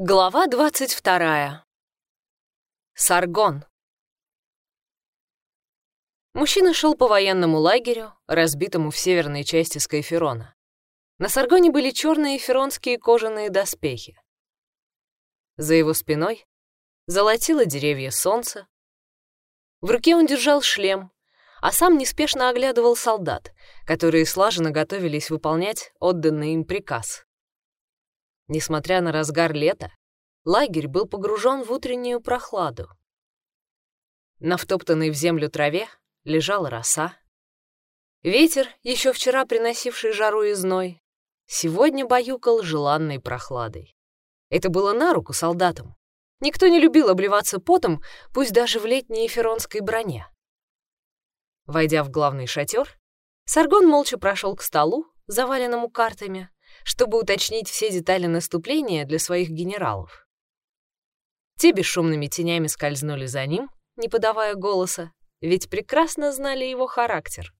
Глава 22. Саргон. Мужчина шел по военному лагерю, разбитому в северной части Скайферона. На Саргоне были черные феронские кожаные доспехи. За его спиной золотило деревья солнца. В руке он держал шлем, а сам неспешно оглядывал солдат, которые слаженно готовились выполнять отданный им приказ. Несмотря на разгар лета, лагерь был погружен в утреннюю прохладу. На втоптанной в землю траве лежала роса. Ветер, еще вчера приносивший жару и зной, сегодня баюкал желанной прохладой. Это было на руку солдатам. Никто не любил обливаться потом, пусть даже в летней эфиронской броне. Войдя в главный шатер, Саргон молча прошел к столу, заваленному картами, чтобы уточнить все детали наступления для своих генералов. Те бесшумными тенями скользнули за ним, не подавая голоса, ведь прекрасно знали его характер.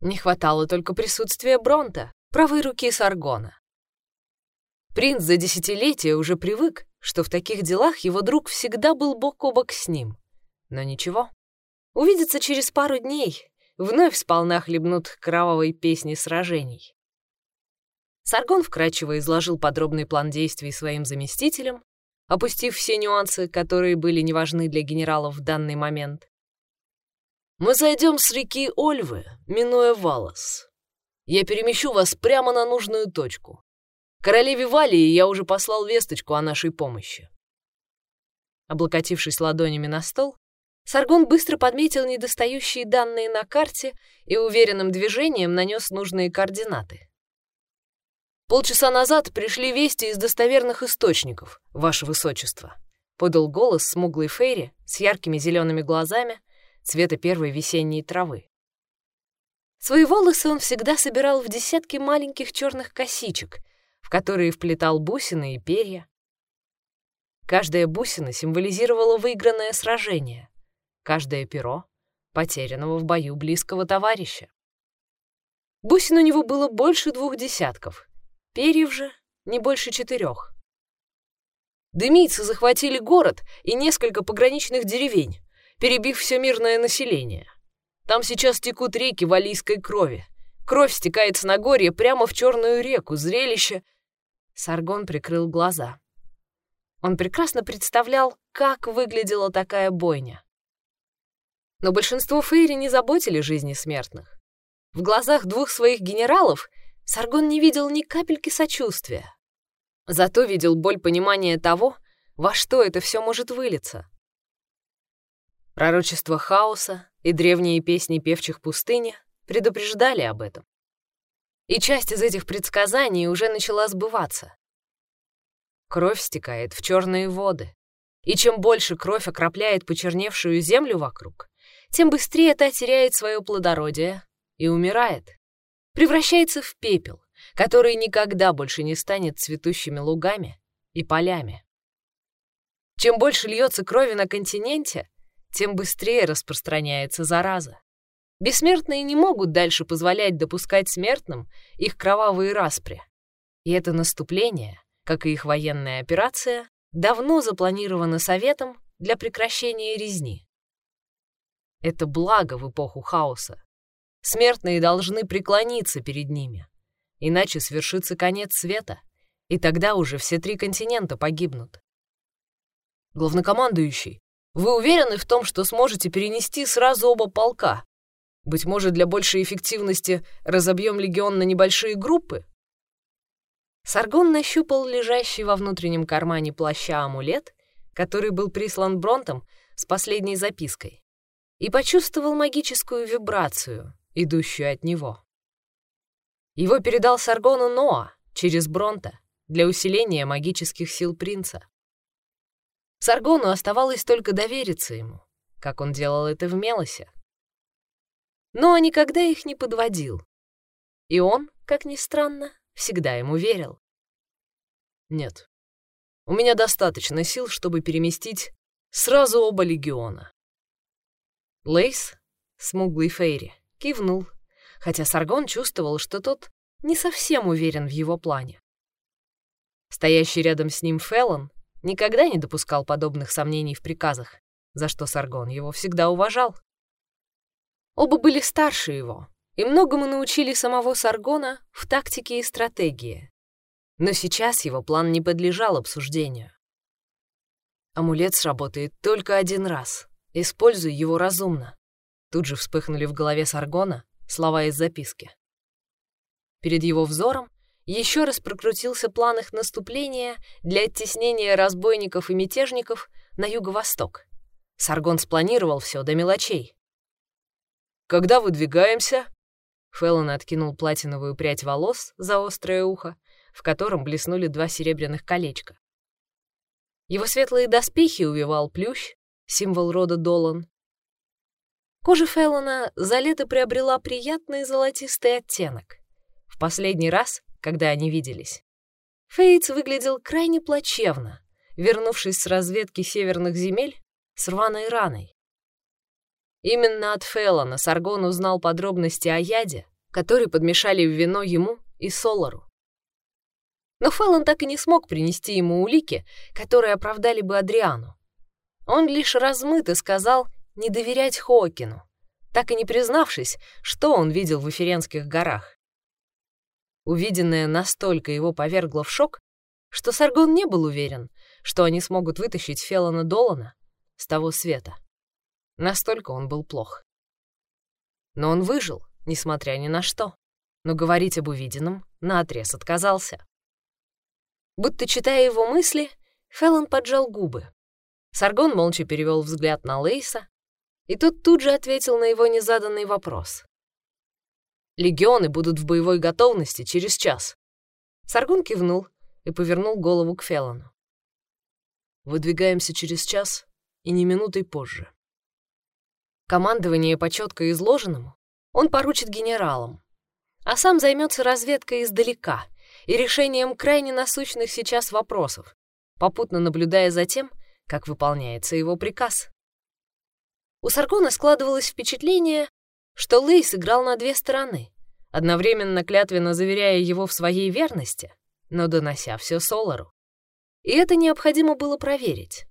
Не хватало только присутствия Бронта, правой руки Саргона. Принц за десятилетия уже привык, что в таких делах его друг всегда был бок о бок с ним. Но ничего. Увидеться через пару дней, вновь сполна хлебнут кровавой песни сражений. Саргон вкратчиво изложил подробный план действий своим заместителям, опустив все нюансы, которые были неважны для генералов в данный момент. «Мы зайдем с реки Ольвы, минуя Валас. Я перемещу вас прямо на нужную точку. Королеве Валии я уже послал весточку о нашей помощи». Облокотившись ладонями на стол, Саргон быстро подметил недостающие данные на карте и уверенным движением нанес нужные координаты. «Полчаса назад пришли вести из достоверных источников, ваше высочество», — подал голос смуглый Фейри с яркими зелеными глазами цвета первой весенней травы. Свои волосы он всегда собирал в десятки маленьких черных косичек, в которые вплетал бусины и перья. Каждая бусина символизировала выигранное сражение, каждое перо — потерянного в бою близкого товарища. Бусин у него было больше двух десятков, Перьев же не больше четырех. Дымийцы захватили город и несколько пограничных деревень, перебив все мирное население. Там сейчас текут реки валийской крови. Кровь стекает с Нагорья прямо в Черную реку, зрелище... Саргон прикрыл глаза. Он прекрасно представлял, как выглядела такая бойня. Но большинство фейри не заботили жизни смертных. В глазах двух своих генералов Саргон не видел ни капельки сочувствия. Зато видел боль понимания того, во что это все может вылиться. Пророчество хаоса и древние песни певчих пустыни предупреждали об этом. И часть из этих предсказаний уже начала сбываться. Кровь стекает в черные воды, и чем больше кровь окропляет почерневшую землю вокруг, тем быстрее та теряет свое плодородие и умирает превращается в пепел, который никогда больше не станет цветущими лугами и полями. Чем больше льется крови на континенте, тем быстрее распространяется зараза. Бессмертные не могут дальше позволять допускать смертным их кровавые распри. И это наступление, как и их военная операция, давно запланировано Советом для прекращения резни. Это благо в эпоху хаоса, Смертные должны преклониться перед ними, иначе свершится конец света, и тогда уже все три континента погибнут. Главнокомандующий, вы уверены в том, что сможете перенести сразу оба полка? Быть может, для большей эффективности разобьем легион на небольшие группы? Саргон нащупал лежащий во внутреннем кармане плаща амулет, который был прислан Бронтом с последней запиской, и почувствовал магическую вибрацию, идущую от него. Его передал Саргону Ноа через Бронта для усиления магических сил принца. Саргону оставалось только довериться ему, как он делал это в Мелосе. Но никогда их не подводил. И он, как ни странно, всегда ему верил. Нет, у меня достаточно сил, чтобы переместить сразу оба легиона. Лейс, смуглый Фейри, кивнул, хотя Саргон чувствовал, что тот не совсем уверен в его плане. Стоящий рядом с ним Феллон никогда не допускал подобных сомнений в приказах, за что Саргон его всегда уважал. Оба были старше его, и многому научили самого Саргона в тактике и стратегии. Но сейчас его план не подлежал обсуждению. Амулет сработает только один раз. Используй его разумно. Тут же вспыхнули в голове Саргона слова из записки. Перед его взором еще раз прокрутился план их наступления для оттеснения разбойников и мятежников на юго-восток. Саргон спланировал все до мелочей. «Когда выдвигаемся?» Феллон откинул платиновую прядь волос за острое ухо, в котором блеснули два серебряных колечка. Его светлые доспехи увивал плющ, символ рода Долан. Кожа Феллона за лето приобрела приятный золотистый оттенок. В последний раз, когда они виделись, Фейтс выглядел крайне плачевно, вернувшись с разведки северных земель с рваной раной. Именно от Феллона Саргон узнал подробности о яде, который подмешали в вино ему и Солару. Но Феллон так и не смог принести ему улики, которые оправдали бы Адриану. Он лишь размыто сказал не доверять Хокину, так и не признавшись, что он видел в Эфиренских горах. Увиденное настолько его повергло в шок, что Саргон не был уверен, что они смогут вытащить Феллона Долана с того света. Настолько он был плох. Но он выжил, несмотря ни на что. Но говорить об увиденном наотрез отказался. Будто читая его мысли, Феллон поджал губы. Саргон молча перевел взгляд на Лейса, и тот тут же ответил на его незаданный вопрос. «Легионы будут в боевой готовности через час». Саргон кивнул и повернул голову к Феллону. «Выдвигаемся через час и не минутой позже». Командование по четко изложенному он поручит генералам, а сам займется разведкой издалека и решением крайне насущных сейчас вопросов, попутно наблюдая за тем, как выполняется его приказ. У Саргона складывалось впечатление, что Лейс играл на две стороны, одновременно клятвенно заверяя его в своей верности, но донося все Солару. И это необходимо было проверить.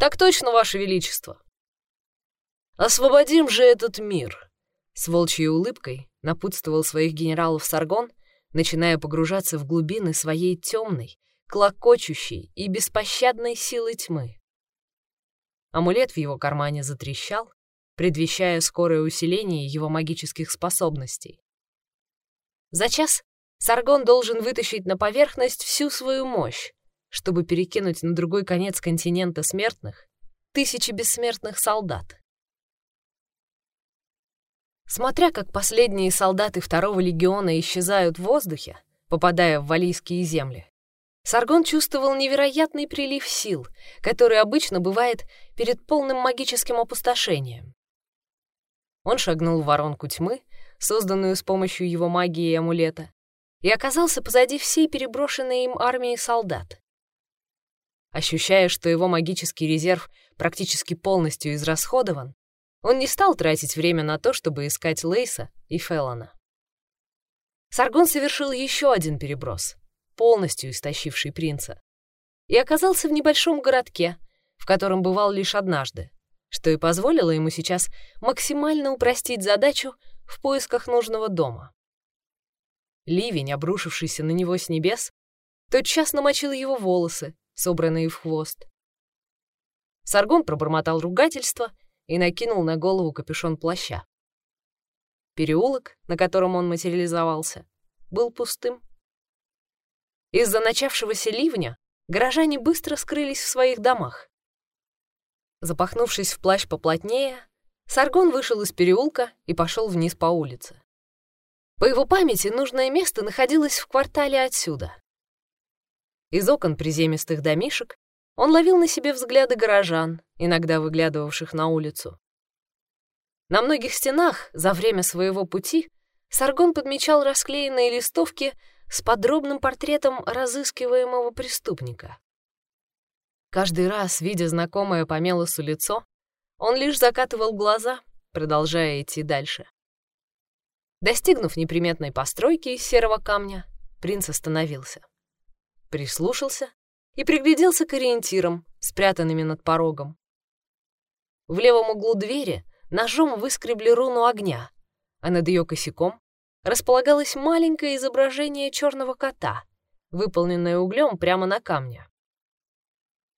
«Так точно, Ваше Величество!» «Освободим же этот мир!» С волчьей улыбкой напутствовал своих генералов Саргон, начиная погружаться в глубины своей темной, клокочущей и беспощадной силы тьмы. Амулет в его кармане затрещал, предвещая скорое усиление его магических способностей. За час Саргон должен вытащить на поверхность всю свою мощь, чтобы перекинуть на другой конец континента смертных тысячи бессмертных солдат. Смотря как последние солдаты второго легиона исчезают в воздухе, попадая в валийские земли, Саргон чувствовал невероятный прилив сил, который обычно бывает перед полным магическим опустошением. Он шагнул в воронку тьмы, созданную с помощью его магии и амулета, и оказался позади всей переброшенной им армии солдат. Ощущая, что его магический резерв практически полностью израсходован, он не стал тратить время на то, чтобы искать Лейса и Феллона. Саргон совершил еще один переброс — полностью истощивший принца, и оказался в небольшом городке, в котором бывал лишь однажды, что и позволило ему сейчас максимально упростить задачу в поисках нужного дома. Ливень, обрушившийся на него с небес, тотчас намочил его волосы, собранные в хвост. Саргон пробормотал ругательство и накинул на голову капюшон плаща. Переулок, на котором он материализовался, был пустым. Из-за начавшегося ливня горожане быстро скрылись в своих домах. Запахнувшись в плащ поплотнее, Саргон вышел из переулка и пошел вниз по улице. По его памяти нужное место находилось в квартале отсюда. Из окон приземистых домишек он ловил на себе взгляды горожан, иногда выглядывавших на улицу. На многих стенах за время своего пути Саргон подмечал расклеенные листовки с подробным портретом разыскиваемого преступника. Каждый раз, видя знакомое по Мелосу лицо, он лишь закатывал глаза, продолжая идти дальше. Достигнув неприметной постройки из серого камня, принц остановился. прислушался и пригляделся к ориентирам, спрятанными над порогом. В левом углу двери ножом выскребли руну огня, а над ее косяком располагалось маленькое изображение черного кота, выполненное углем прямо на камне.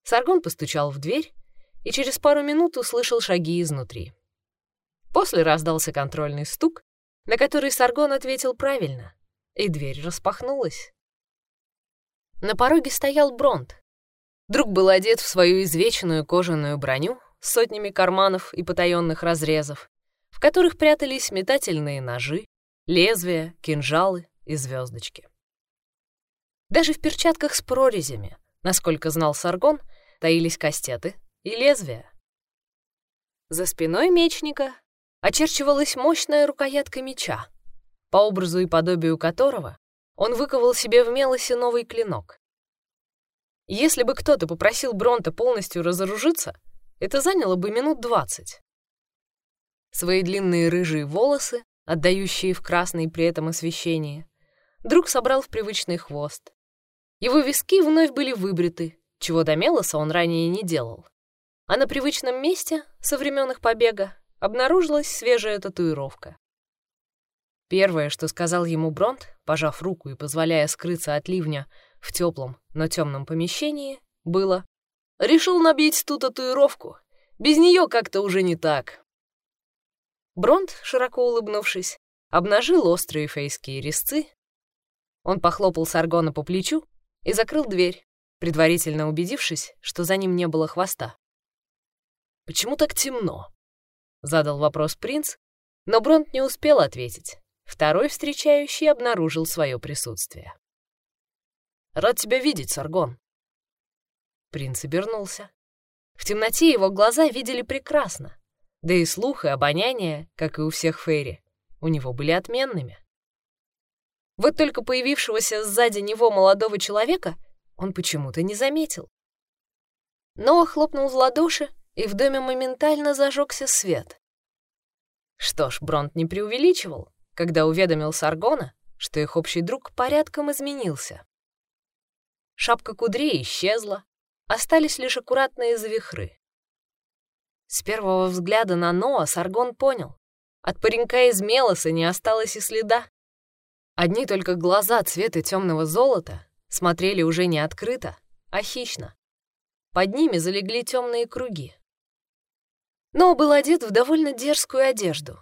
Саргон постучал в дверь и через пару минут услышал шаги изнутри. После раздался контрольный стук, на который Саргон ответил правильно, и дверь распахнулась. На пороге стоял Бронт. Друг был одет в свою извечную кожаную броню с сотнями карманов и потаенных разрезов, в которых прятались метательные ножи, лезвия, кинжалы и звездочки. Даже в перчатках с прорезями, насколько знал Саргон, таились кастеты и лезвия. За спиной мечника очерчивалась мощная рукоятка меча, по образу и подобию которого он выковал себе в мелосе новый клинок. Если бы кто-то попросил Бронта полностью разоружиться, это заняло бы минут двадцать. Свои длинные рыжие волосы, отдающие в красный при этом освещение, друг собрал в привычный хвост. Его виски вновь были выбриты, чего до Мелоса он ранее не делал. А на привычном месте, со времен их побега, обнаружилась свежая татуировка. Первое, что сказал ему Бронт, пожав руку и позволяя скрыться от ливня в теплом, но темном помещении, было «Решил набить ту татуировку. Без нее как-то уже не так». Бронт, широко улыбнувшись, обнажил острые фейские резцы. Он похлопал Саргона по плечу и закрыл дверь, предварительно убедившись, что за ним не было хвоста. «Почему так темно?» — задал вопрос принц, но Бронт не успел ответить. Второй встречающий обнаружил свое присутствие. «Рад тебя видеть, Саргон». Принц обернулся. В темноте его глаза видели прекрасно, да и слух и обоняние, как и у всех Фейри, у него были отменными. Вот только появившегося сзади него молодого человека он почему-то не заметил. Но хлопнул в ладоши, и в доме моментально зажегся свет. Что ж, Бронт не преувеличивал когда уведомил Саргона, что их общий друг порядком изменился. Шапка кудрей исчезла, остались лишь аккуратные завихры. С первого взгляда на Ноа Саргон понял, от паренька из Мелоса не осталось и следа. Одни только глаза цвета темного золота смотрели уже не открыто, а хищно. Под ними залегли темные круги. Но был одет в довольно дерзкую одежду,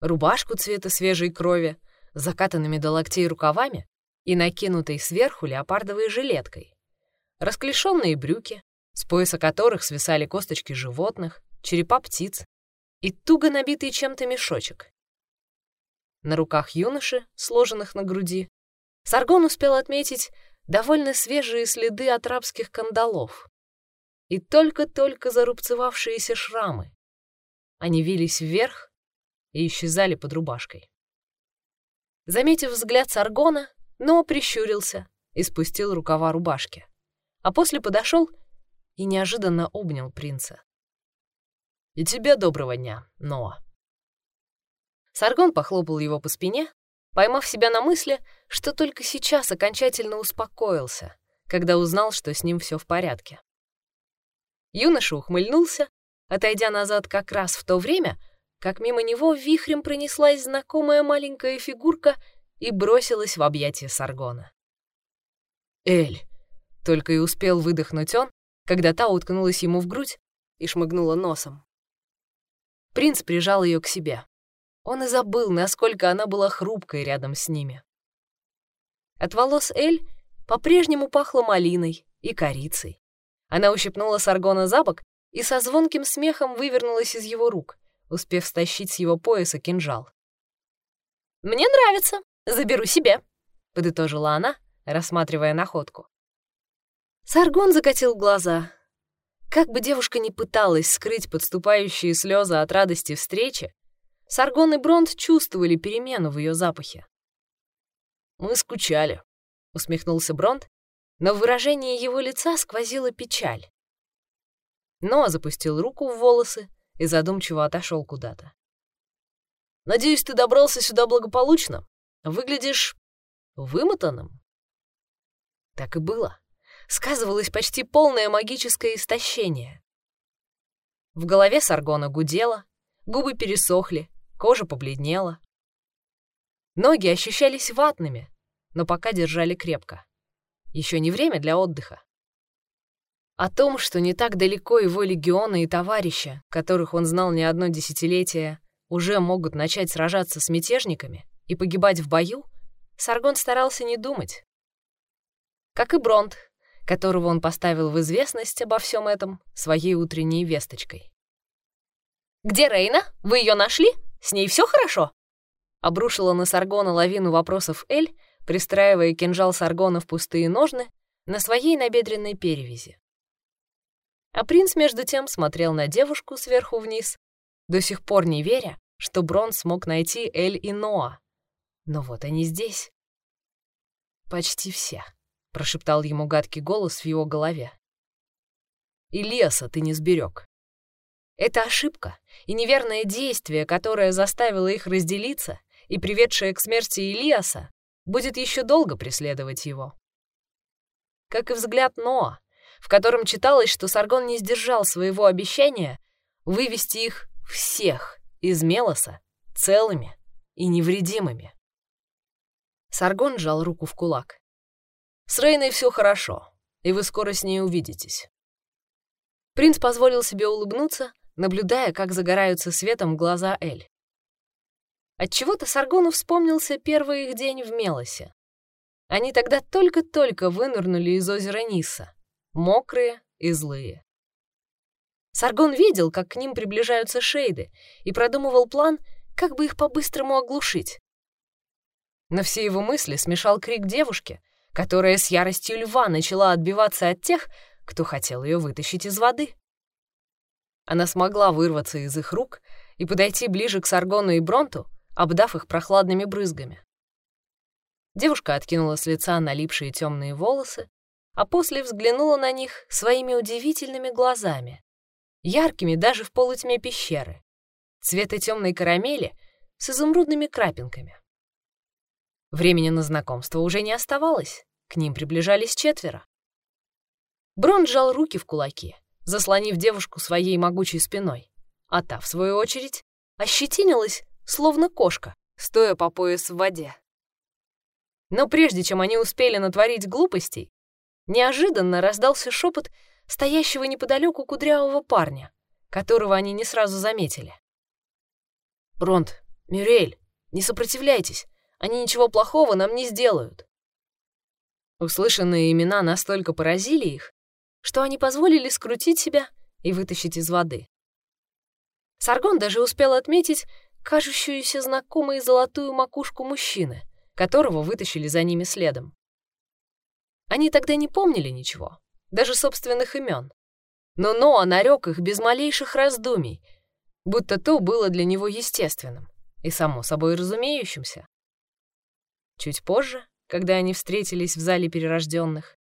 рубашку цвета свежей крови, закатанными до локтей рукавами и накинутой сверху леопардовой жилеткой, расклешенные брюки, с пояса которых свисали косточки животных, черепа птиц и туго набитый чем-то мешочек. На руках юноши, сложенных на груди, Саргон успел отметить довольно свежие следы от рабских кандалов и только-только зарубцевавшиеся шрамы. Они вились вверх, и исчезали под рубашкой. Заметив взгляд Саргона, но прищурился и спустил рукава рубашки, а после подошел и неожиданно обнял принца. «И тебе доброго дня, Ноа». Саргон похлопал его по спине, поймав себя на мысли, что только сейчас окончательно успокоился, когда узнал, что с ним все в порядке. Юноша ухмыльнулся, отойдя назад как раз в то время, как мимо него вихрем пронеслась знакомая маленькая фигурка и бросилась в объятия Саргона. «Эль!» — только и успел выдохнуть он, когда та уткнулась ему в грудь и шмыгнула носом. Принц прижал ее к себе. Он и забыл, насколько она была хрупкой рядом с ними. От волос Эль по-прежнему пахло малиной и корицей. Она ущипнула Саргона за бок и со звонким смехом вывернулась из его рук успев стащить с его пояса кинжал. «Мне нравится, заберу себе», — подытожила она, рассматривая находку. Саргон закатил глаза. Как бы девушка ни пыталась скрыть подступающие слезы от радости встречи, Саргон и Бронт чувствовали перемену в ее запахе. «Мы скучали», — усмехнулся Бронт, но в выражении его лица сквозила печаль. Но запустил руку в волосы, и задумчиво отошел куда-то. «Надеюсь, ты добрался сюда благополучно. Выглядишь вымотанным». Так и было. сказывалось почти полное магическое истощение. В голове Саргона гудело, губы пересохли, кожа побледнела. Ноги ощущались ватными, но пока держали крепко. Еще не время для отдыха. О том, что не так далеко его легионы и товарища, которых он знал не одно десятилетие, уже могут начать сражаться с мятежниками и погибать в бою, Саргон старался не думать. Как и Бронт, которого он поставил в известность обо всем этом своей утренней весточкой. «Где Рейна? Вы ее нашли? С ней все хорошо?» Обрушила на Саргона лавину вопросов Эль, пристраивая кинжал Саргона в пустые ножны на своей набедренной перевязи. А принц, между тем, смотрел на девушку сверху вниз, до сих пор не веря, что Брон смог найти Эль и Ноа. Но вот они здесь. «Почти все», — прошептал ему гадкий голос в его голове. «И леса ты не сберег. Это ошибка и неверное действие, которое заставило их разделиться и приведшее к смерти Илиаса, будет еще долго преследовать его. Как и взгляд Ноа, в котором читалось, что Саргон не сдержал своего обещания вывести их всех из Мелоса целыми и невредимыми. Саргон сжал руку в кулак. «С Рейной все хорошо, и вы скоро с ней увидитесь». Принц позволил себе улыбнуться, наблюдая, как загораются светом глаза Эль. Отчего-то Саргону вспомнился первый их день в Мелосе. Они тогда только-только вынырнули из озера Ниса, мокрые и злые. Саргон видел, как к ним приближаются шейды, и продумывал план, как бы их по-быстрому оглушить. На все его мысли смешал крик девушки, которая с яростью льва начала отбиваться от тех, кто хотел ее вытащить из воды. Она смогла вырваться из их рук и подойти ближе к Саргону и Бронту, обдав их прохладными брызгами. Девушка откинула с лица налипшие темные волосы, а после взглянула на них своими удивительными глазами, яркими даже в полутьме пещеры, цвета темной карамели с изумрудными крапинками. Времени на знакомство уже не оставалось, к ним приближались четверо. Брон сжал руки в кулаки, заслонив девушку своей могучей спиной, а та, в свою очередь, ощетинилась, словно кошка, стоя по пояс в воде. Но прежде чем они успели натворить глупостей, неожиданно раздался шепот стоящего неподалеку кудрявого парня, которого они не сразу заметили. «Бронт, Мюрель, не сопротивляйтесь, они ничего плохого нам не сделают». Услышанные имена настолько поразили их, что они позволили скрутить себя и вытащить из воды. Саргон даже успел отметить кажущуюся знакомой золотую макушку мужчины, которого вытащили за ними следом. Они тогда не помнили ничего, даже собственных имен. Но Ноа нарек их без малейших раздумий, будто то было для него естественным и само собой разумеющимся. Чуть позже, когда они встретились в зале перерожденных,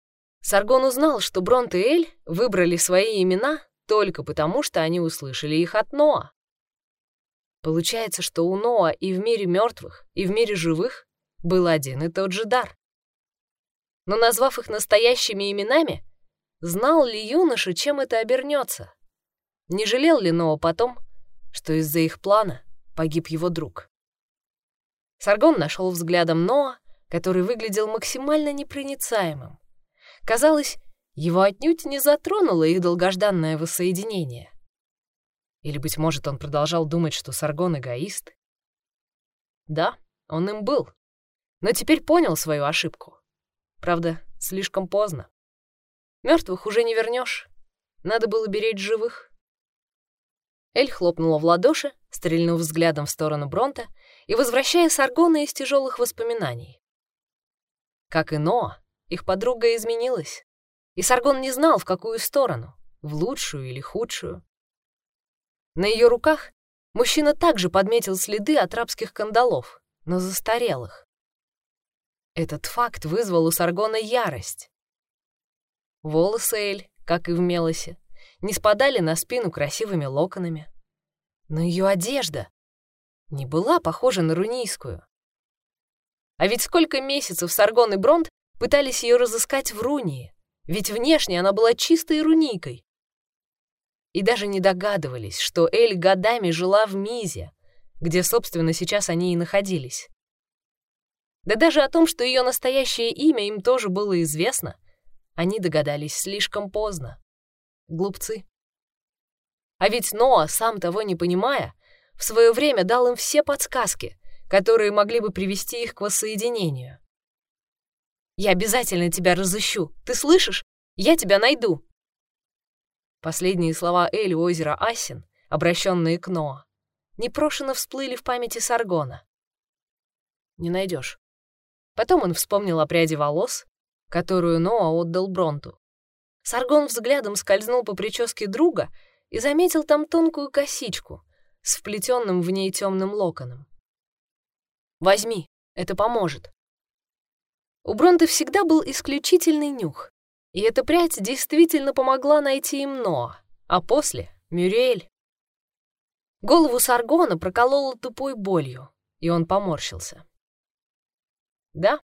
Саргон узнал, что Бронт и Эль выбрали свои имена только потому, что они услышали их от Ноа. Получается, что у Ноа и в мире мертвых, и в мире живых был один и тот же дар. Но назвав их настоящими именами, знал ли юноша, чем это обернется? Не жалел ли Ноа потом, что из-за их плана погиб его друг? Саргон нашел взглядом Ноа, который выглядел максимально непроницаемым. Казалось, его отнюдь не затронуло их долгожданное воссоединение. Или, быть может, он продолжал думать, что Саргон эгоист? Да, он им был, но теперь понял свою ошибку. Правда, слишком поздно. Мертвых уже не вернешь. Надо было беречь живых. Эль хлопнула в ладоши, стрельнув взглядом в сторону Бронта и возвращая Саргона из тяжелых воспоминаний. Как и Ноа, их подруга изменилась, и Саргон не знал, в какую сторону, в лучшую или худшую. На ее руках мужчина также подметил следы от рабских кандалов, но застарелых. Этот факт вызвал у Саргона ярость. Волосы Эль, как и в Мелосе, не спадали на спину красивыми локонами. Но ее одежда не была похожа на рунийскую. А ведь сколько месяцев Саргон и Бронт пытались ее разыскать в Рунии, ведь внешне она была чистой руникой. И даже не догадывались, что Эль годами жила в Мизе, где, собственно, сейчас они и находились. Да даже о том, что ее настоящее имя им тоже было известно, они догадались слишком поздно. Глупцы. А ведь Ноа, сам того не понимая, в свое время дал им все подсказки, которые могли бы привести их к воссоединению. «Я обязательно тебя разыщу. Ты слышишь? Я тебя найду!» Последние слова Эли озера Асин, обращенные к Ноа, непрошено всплыли в памяти Саргона. «Не найдешь. Потом он вспомнил о пряди волос, которую Ноа отдал Бронту. Саргон взглядом скользнул по прическе друга и заметил там тонкую косичку с вплетенным в ней темным локоном. «Возьми, это поможет». У Бронты всегда был исключительный нюх, и эта прядь действительно помогла найти им Ноа, а после — Мюриэль. Голову Саргона проколола тупой болью, и он поморщился. Да,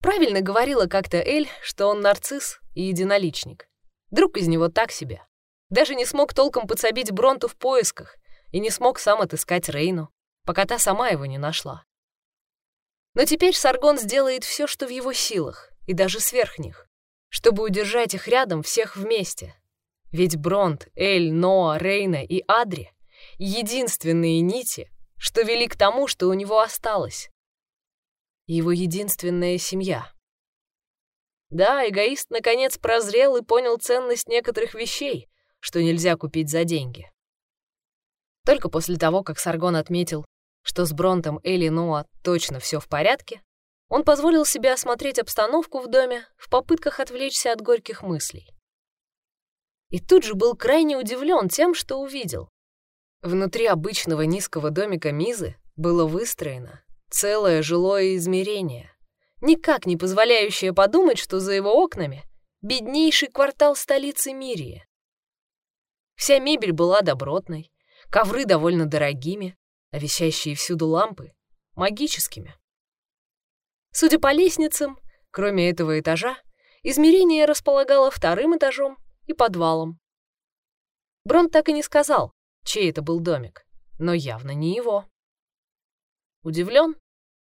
правильно говорила как-то Эль, что он нарцисс и единоличник. Друг из него так себе. Даже не смог толком подсобить Бронту в поисках и не смог сам отыскать Рейну, пока та сама его не нашла. Но теперь Саргон сделает все, что в его силах, и даже сверх них, чтобы удержать их рядом всех вместе. Ведь Бронт, Эль, Ноа, Рейна и Адри — единственные нити, что вели к тому, что у него осталось его единственная семья. Да, эгоист наконец прозрел и понял ценность некоторых вещей, что нельзя купить за деньги. Только после того, как Саргон отметил, что с Бронтом Элли Ноа точно все в порядке, он позволил себе осмотреть обстановку в доме в попытках отвлечься от горьких мыслей. И тут же был крайне удивлен тем, что увидел. Внутри обычного низкого домика Мизы было выстроено Целое жилое измерение, никак не позволяющее подумать, что за его окнами беднейший квартал столицы Мирии. Вся мебель была добротной, ковры довольно дорогими, а висящие всюду лампы — магическими. Судя по лестницам, кроме этого этажа, измерение располагало вторым этажом и подвалом. Брон так и не сказал, чей это был домик, но явно не его. Удивлен,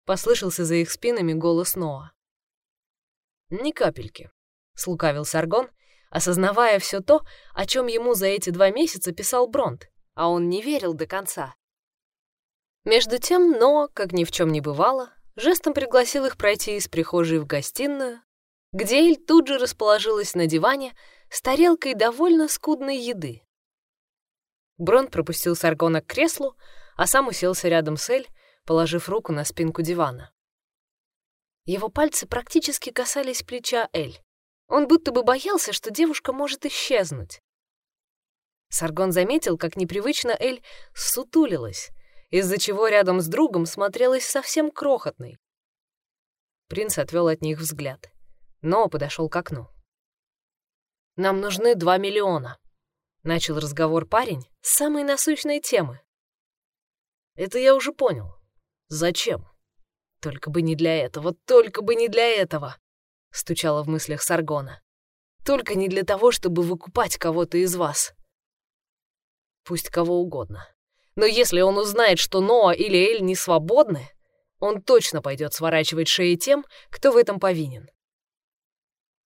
Послышался за их спинами голос Ноа. «Ни капельки», — слукавил Саргон, осознавая все то, о чем ему за эти два месяца писал Бронт, а он не верил до конца. Между тем Ноа, как ни в чем не бывало, жестом пригласил их пройти из прихожей в гостиную, где Эль тут же расположилась на диване с тарелкой довольно скудной еды. Бронт пропустил Саргона к креслу, а сам уселся рядом с Эль, положив руку на спинку дивана. Его пальцы практически касались плеча Эль. Он будто бы боялся, что девушка может исчезнуть. Саргон заметил, как непривычно Эль сутулилась, из-за чего рядом с другом смотрелась совсем крохотной. Принц отвел от них взгляд, но подошел к окну. «Нам нужны два миллиона», — начал разговор парень с самой насущной темы. «Это я уже понял. Зачем? Только бы не для этого, только бы не для этого, стучала в мыслях Саргона. Только не для того, чтобы выкупать кого-то из вас. Пусть кого угодно. Но если он узнает, что Ноа или Эль не свободны, он точно пойдет сворачивать шеи тем, кто в этом повинен.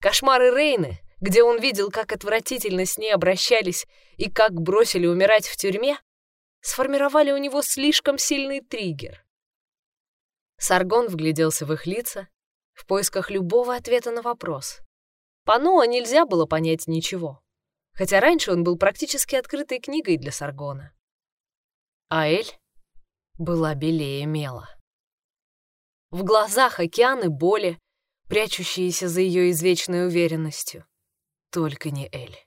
Кошмары Рейны, где он видел, как отвратительно с ней обращались и как бросили умирать в тюрьме, сформировали у него слишком сильный триггер. Саргон вгляделся в их лица в поисках любого ответа на вопрос. По Ноа нельзя было понять ничего, хотя раньше он был практически открытой книгой для Саргона. А Эль была белее мела. В глазах океаны боли, прячущиеся за ее извечной уверенностью. Только не Эль.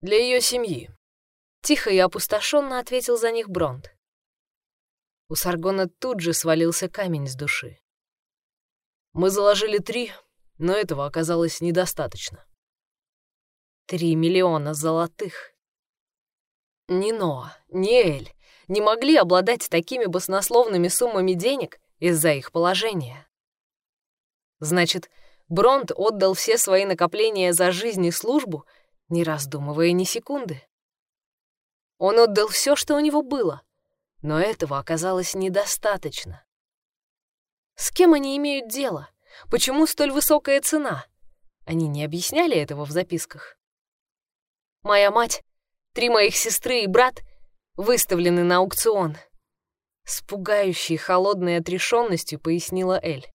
Для ее семьи. Тихо и опустошенно ответил за них Бронт. У Саргона тут же свалился камень с души. Мы заложили три, но этого оказалось недостаточно. Три миллиона золотых. Ни Ноа, ни Эль не могли обладать такими баснословными суммами денег из-за их положения. Значит, Бронт отдал все свои накопления за жизнь и службу, не раздумывая ни секунды. Он отдал все, что у него было, но этого оказалось недостаточно. С кем они имеют дело? Почему столь высокая цена? Они не объясняли этого в записках. Моя мать, три моих сестры и брат выставлены на аукцион. С пугающей холодной отрешенностью пояснила Эль.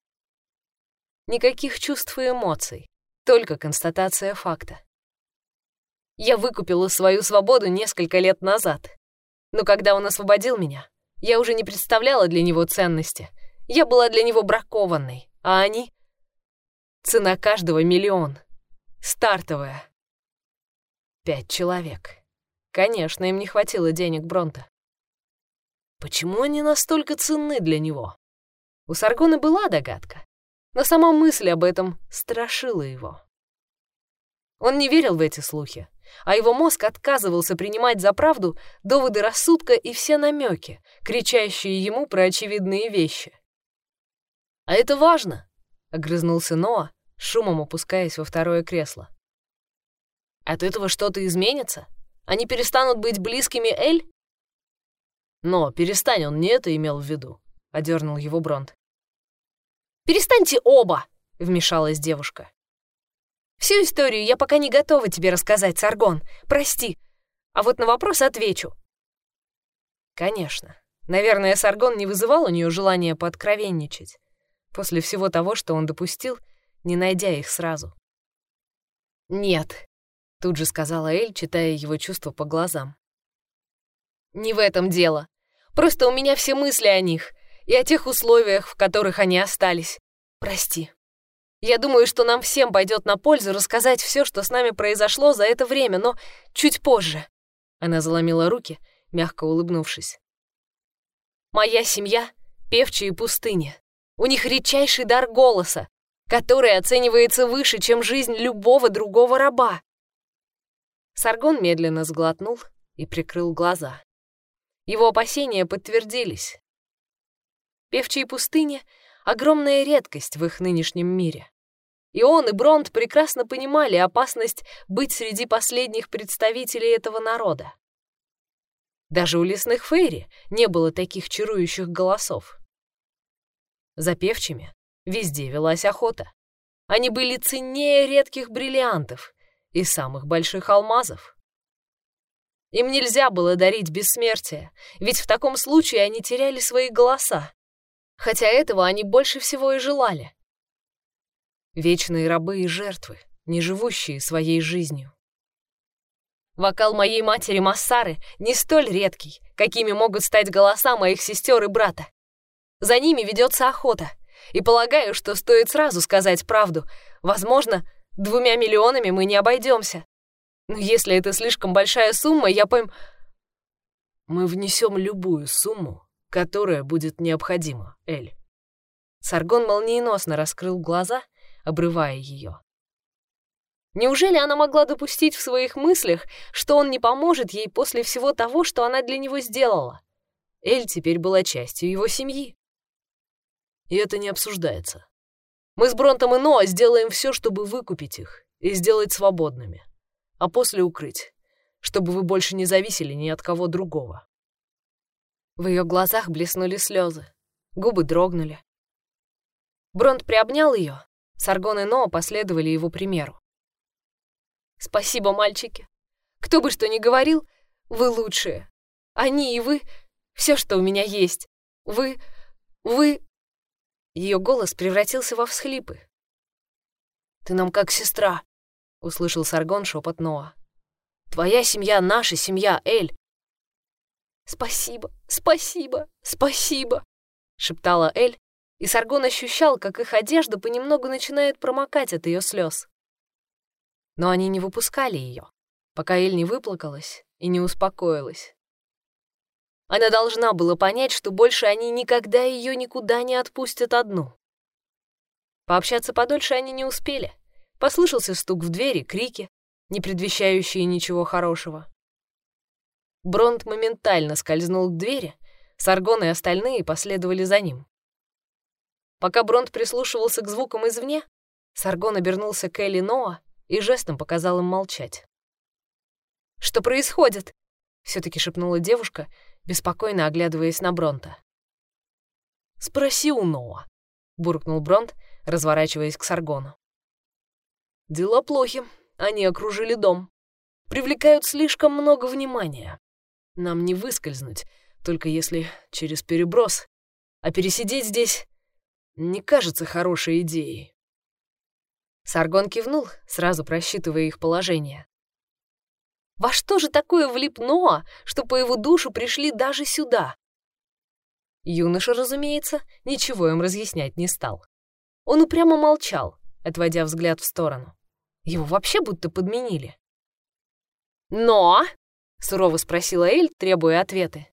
Никаких чувств и эмоций, только констатация факта. Я выкупила свою свободу несколько лет назад. Но когда он освободил меня, я уже не представляла для него ценности. Я была для него бракованной, а они... Цена каждого миллион. Стартовая. Пять человек. Конечно, им не хватило денег Бронта. Почему они настолько ценны для него? У Саргона была догадка но сама мысль об этом страшила его. Он не верил в эти слухи, а его мозг отказывался принимать за правду доводы рассудка и все намеки, кричащие ему про очевидные вещи. «А это важно!» — огрызнулся Ноа, шумом опускаясь во второе кресло. «От этого что-то изменится? Они перестанут быть близкими Эль?» «Но перестань, он не это имел в виду», — одернул его Бронт. «Перестаньте оба!» — вмешалась девушка. «Всю историю я пока не готова тебе рассказать, Саргон. Прости. А вот на вопрос отвечу». Конечно. Наверное, Саргон не вызывал у нее желания пооткровенничать после всего того, что он допустил, не найдя их сразу. «Нет», — тут же сказала Эль, читая его чувства по глазам. «Не в этом дело. Просто у меня все мысли о них, и о тех условиях, в которых они остались. Прости. Я думаю, что нам всем пойдет на пользу рассказать все, что с нами произошло за это время, но чуть позже. Она заломила руки, мягко улыбнувшись. Моя семья — певчие пустыни. У них редчайший дар голоса, который оценивается выше, чем жизнь любого другого раба. Саргон медленно сглотнул и прикрыл глаза. Его опасения подтвердились. Певчие пустыни — огромная редкость в их нынешнем мире. И он, и Бронт прекрасно понимали опасность быть среди последних представителей этого народа. Даже у лесных фейри не было таких чарующих голосов. За певчими везде велась охота. Они были ценнее редких бриллиантов и самых больших алмазов. Им нельзя было дарить бессмертие, ведь в таком случае они теряли свои голоса, хотя этого они больше всего и желали. Вечные рабы и жертвы, не живущие своей жизнью. Вокал моей матери Массары не столь редкий, какими могут стать голоса моих сестер и брата. За ними ведется охота, и полагаю, что стоит сразу сказать правду. Возможно, двумя миллионами мы не обойдемся. Но если это слишком большая сумма, я пойм... Мы внесем любую сумму, которая будет необходима, Эль. Саргон молниеносно раскрыл глаза, обрывая ее. Неужели она могла допустить в своих мыслях, что он не поможет ей после всего того, что она для него сделала? Эль теперь была частью его семьи. И это не обсуждается. Мы с Бронтом и Ноа сделаем все, чтобы выкупить их и сделать свободными, а после укрыть, чтобы вы больше не зависели ни от кого другого. В ее глазах блеснули слезы, губы дрогнули. Бронт приобнял ее, Саргон и Ноа последовали его примеру. «Спасибо, мальчики. Кто бы что ни говорил, вы лучшие. Они и вы — все, что у меня есть. Вы... вы...» Ее голос превратился во всхлипы. «Ты нам как сестра», — услышал Саргон шепот Ноа. «Твоя семья — наша семья, Эль. «Спасибо, спасибо, спасибо!» — шептала Эль, и Саргон ощущал, как их одежда понемногу начинает промокать от ее слез. Но они не выпускали ее, пока Эль не выплакалась и не успокоилась. Она должна была понять, что больше они никогда ее никуда не отпустят одну. Пообщаться подольше они не успели. Послышался стук в двери, крики, не предвещающие ничего хорошего. Бронт моментально скользнул к двери, Саргон и остальные последовали за ним. Пока Бронт прислушивался к звукам извне, Саргон обернулся к Элли Ноа и жестом показал им молчать. «Что происходит?» — все-таки шепнула девушка, беспокойно оглядываясь на Бронта. «Спроси у Ноа», — буркнул Бронт, разворачиваясь к Саргону. «Дела плохи, они окружили дом. Привлекают слишком много внимания. Нам не выскользнуть, только если через переброс. А пересидеть здесь не кажется хорошей идеей». Саргон кивнул, сразу просчитывая их положение. Во что же такое влип Ноа, что по его душу пришли даже сюда? Юноша, разумеется, ничего им разъяснять не стал. Он упрямо молчал, отводя взгляд в сторону. Его вообще будто подменили. «Но?» — сурово спросила Эль, требуя ответы.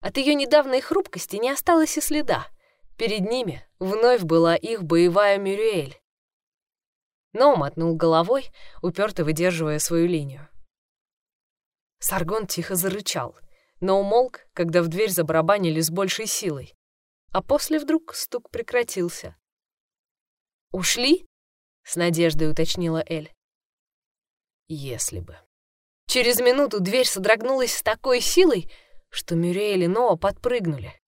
От ее недавней хрупкости не осталось и следа. Перед ними вновь была их боевая Мюрюэль но мотнул головой, уперто выдерживая свою линию. Саргон тихо зарычал, но умолк, когда в дверь забарабанили с большей силой. А после вдруг стук прекратился. «Ушли?» — с надеждой уточнила Эль. «Если бы». Через минуту дверь содрогнулась с такой силой, что Мюррейль и Ноа подпрыгнули.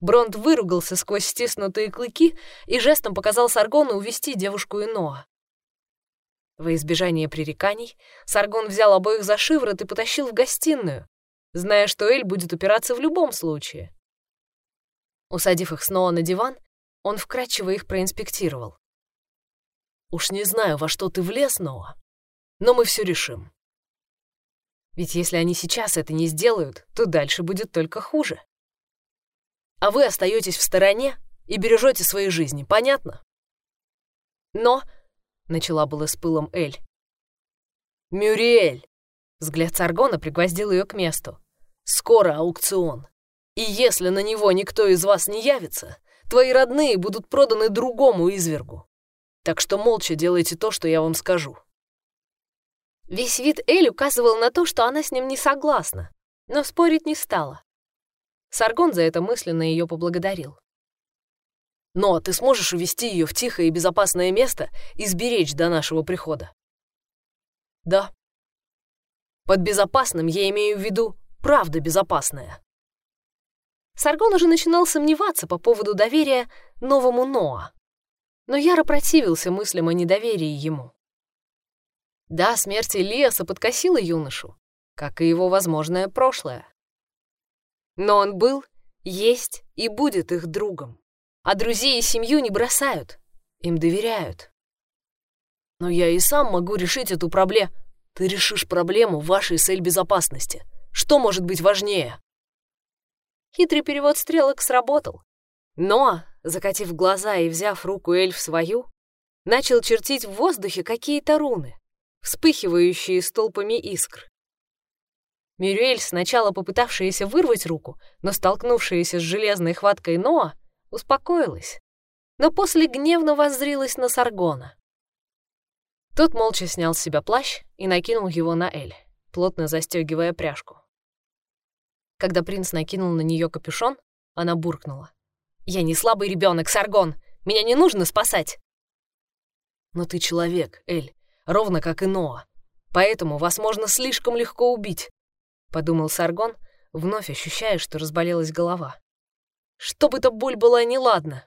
Бронт выругался сквозь стиснутые клыки и жестом показал Саргону увести девушку и Ноа. Во избежание пререканий Саргон взял обоих за шиворот и потащил в гостиную, зная, что Эль будет упираться в любом случае. Усадив их снова на диван, он вкратчиво их проинспектировал. «Уж не знаю, во что ты влез, Ноа, но мы все решим». Ведь если они сейчас это не сделают, то дальше будет только хуже а вы остаетесь в стороне и бережете свои жизни, понятно? Но, — начала было с пылом Эль. Мюриэль! Взгляд Саргона пригвоздил ее к месту. Скоро аукцион. И если на него никто из вас не явится, твои родные будут проданы другому извергу. Так что молча делайте то, что я вам скажу. Весь вид Эль указывал на то, что она с ним не согласна, но спорить не стала. Саргон за это мысленно ее поблагодарил. «Но ты сможешь увести ее в тихое и безопасное место и сберечь до нашего прихода?» «Да». «Под безопасным я имею в виду правда безопасное». Саргон уже начинал сомневаться по поводу доверия новому Ноа, но яро противился мыслям о недоверии ему. Да, смерть Илиаса подкосила юношу, как и его возможное прошлое. Но он был, есть и будет их другом. А друзей и семью не бросают, им доверяют. Но я и сам могу решить эту проблему. Ты решишь проблему вашей цель безопасности. Что может быть важнее? Хитрый перевод стрелок сработал. Но, закатив глаза и взяв руку эльф свою, начал чертить в воздухе какие-то руны, вспыхивающие столпами искр. Мюрюэль, сначала попытавшаяся вырвать руку, но столкнувшаяся с железной хваткой Ноа, успокоилась, но после гневно воззрилась на Саргона. Тот молча снял с себя плащ и накинул его на Эль, плотно застегивая пряжку. Когда принц накинул на нее капюшон, она буркнула. «Я не слабый ребенок, Саргон! Меня не нужно спасать!» «Но ты человек, Эль, ровно как и Ноа, поэтому вас можно слишком легко убить. — подумал Саргон, вновь ощущая, что разболелась голова. «Чтоб эта боль была неладна!»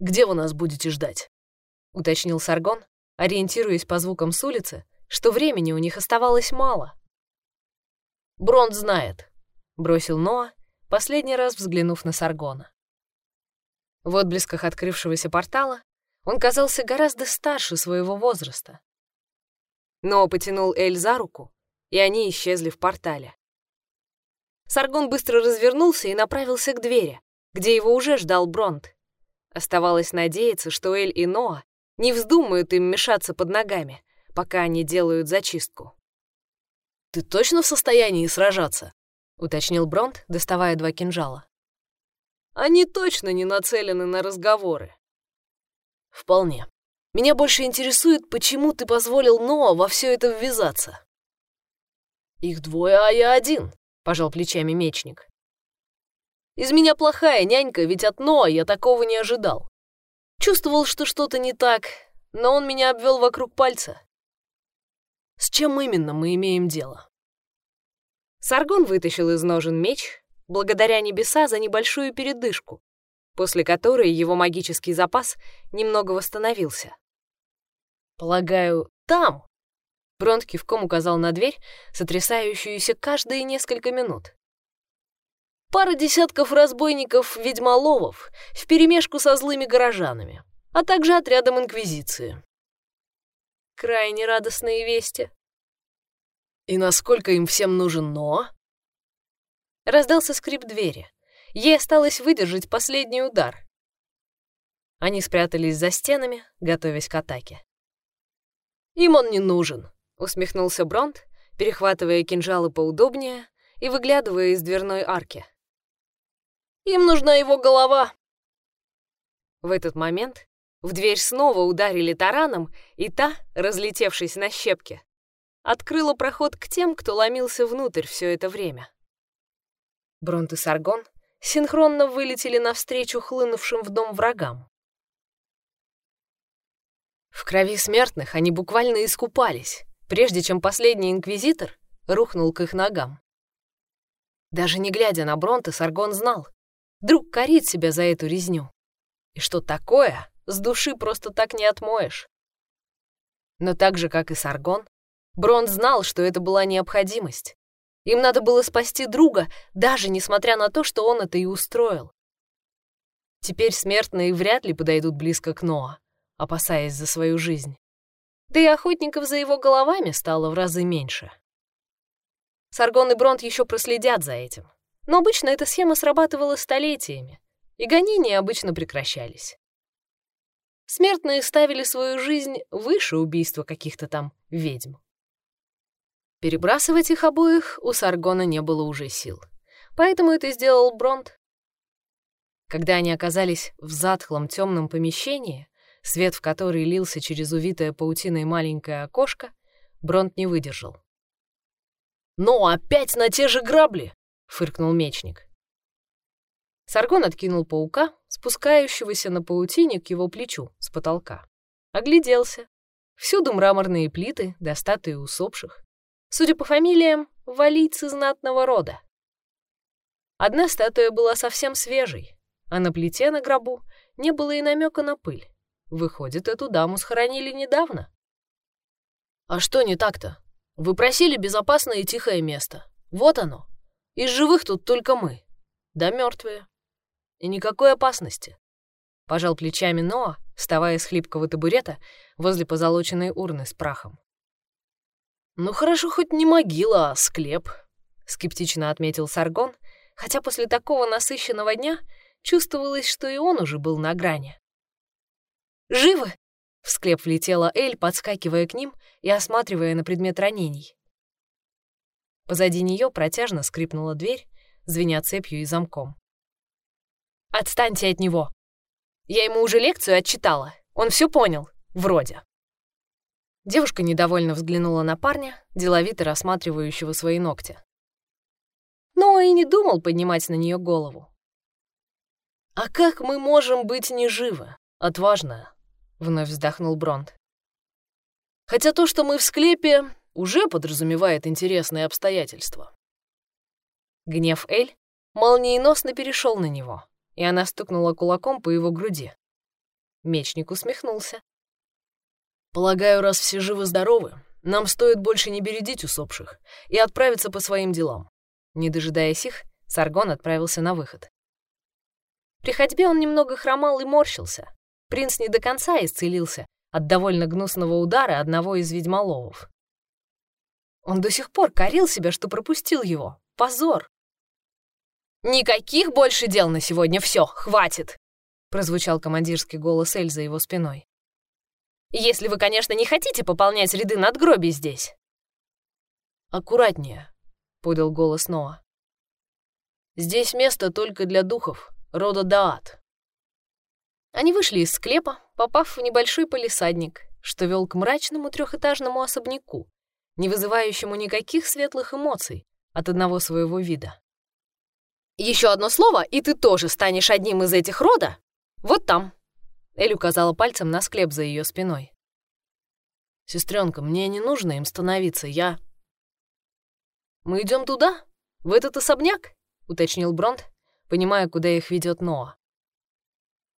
«Где вы нас будете ждать?» — уточнил Саргон, ориентируясь по звукам с улицы, что времени у них оставалось мало. «Бронт знает», — бросил Ноа, последний раз взглянув на Саргона. В отблесках открывшегося портала он казался гораздо старше своего возраста. Но потянул Эль за руку, и они исчезли в портале. Саргон быстро развернулся и направился к двери, где его уже ждал Бронт. Оставалось надеяться, что Эль и Ноа не вздумают им мешаться под ногами, пока они делают зачистку. «Ты точно в состоянии сражаться?» — уточнил Бронт, доставая два кинжала. «Они точно не нацелены на разговоры». «Вполне. Меня больше интересует, почему ты позволил Ноа во все это ввязаться». «Их двое, а я один», — пожал плечами мечник. «Из меня плохая нянька, ведь от Ноа я такого не ожидал. Чувствовал, что что-то не так, но он меня обвел вокруг пальца. С чем именно мы имеем дело? Саргон вытащил из ножен меч, благодаря небеса за небольшую передышку, после которой его магический запас немного восстановился. «Полагаю, там?» Бронт кивком указал на дверь, сотрясающуюся каждые несколько минут. Пара десятков разбойников-ведьмоловов вперемешку со злыми горожанами, а также отрядом Инквизиции. Крайне радостные вести. И насколько им всем нужен Ноа? Раздался скрип двери. Ей осталось выдержать последний удар. Они спрятались за стенами, готовясь к атаке. «Им он не нужен», — усмехнулся Бронт, перехватывая кинжалы поудобнее и выглядывая из дверной арки. Им нужна его голова. В этот момент в дверь снова ударили тараном, и та, разлетевшись на щепки, открыла проход к тем, кто ломился внутрь все это время. Бронт и Саргон синхронно вылетели навстречу хлынувшим в дом врагам. В крови смертных они буквально искупались, прежде чем последний инквизитор рухнул к их ногам. Даже не глядя на Бронта, Саргон знал, Друг корит себя за эту резню. И что такое, с души просто так не отмоешь. Но так же, как и Саргон, Брон знал, что это была необходимость. Им надо было спасти друга, даже несмотря на то, что он это и устроил. Теперь смертные вряд ли подойдут близко к Ноа, опасаясь за свою жизнь. Да и охотников за его головами стало в разы меньше. Саргон и Бронт еще проследят за этим. Но обычно эта схема срабатывала столетиями, и гонения обычно прекращались. Смертные ставили свою жизнь выше убийства каких-то там ведьм. Перебрасывать их обоих у Саргона не было уже сил, поэтому это сделал Бронт. Когда они оказались в затхлом темном помещении, свет в который лился через увитое паутиной маленькое окошко, Бронт не выдержал. «Но опять на те же грабли!» фыркнул мечник. Саргон откинул паука, спускающегося на паутине к его плечу с потолка. Огляделся. Всюду мраморные плиты, до статуи усопших. Судя по фамилиям, валийцы знатного рода. Одна статуя была совсем свежей, а на плите на гробу не было и намека на пыль. Выходит, эту даму схоронили недавно. «А что не так-то? Вы просили безопасное и тихое место. Вот оно!» Из живых тут только мы. Да мертвые. И никакой опасности. Пожал плечами Ноа, вставая с хлипкого табурета возле позолоченной урны с прахом. «Ну хорошо, хоть не могила, а склеп», — скептично отметил Саргон, хотя после такого насыщенного дня чувствовалось, что и он уже был на грани. «Живы?» — в склеп влетела Эль, подскакивая к ним и осматривая на предмет ранений. Позади нее протяжно скрипнула дверь, звеня цепью и замком. «Отстаньте от него! Я ему уже лекцию отчитала. Он все понял. Вроде». Девушка недовольно взглянула на парня, деловито рассматривающего свои ногти. Но и не думал поднимать на нее голову. «А как мы можем быть не живы, отважная?» — вновь вздохнул Бронт. «Хотя то, что мы в склепе, уже подразумевает интересные обстоятельства. Гнев Эль молниеносно перешел на него, и она стукнула кулаком по его груди. Мечник усмехнулся. «Полагаю, раз все живы-здоровы, нам стоит больше не бередить усопших и отправиться по своим делам». Не дожидаясь их, Саргон отправился на выход. При ходьбе он немного хромал и морщился. Принц не до конца исцелился от довольно гнусного удара одного из ведьмоловов. Он до сих пор корил себя, что пропустил его. Позор. «Никаких больше дел на сегодня, все, хватит!» прозвучал командирский голос Эль за его спиной. «Если вы, конечно, не хотите пополнять ряды надгробий здесь». «Аккуратнее», — подал голос Ноа. «Здесь место только для духов, рода Даат». Они вышли из склепа, попав в небольшой полисадник, что вел к мрачному трехэтажному особняку, не вызывающему никаких светлых эмоций от одного своего вида. Еще одно слово, и ты тоже станешь одним из этих рода? Вот там. Эль указала пальцем на склеп за ее спиной. «Сестренка, мне не нужно им становиться, я...» «Мы идем туда? В этот особняк?» — уточнил Бронт, понимая, куда их ведет Ноа.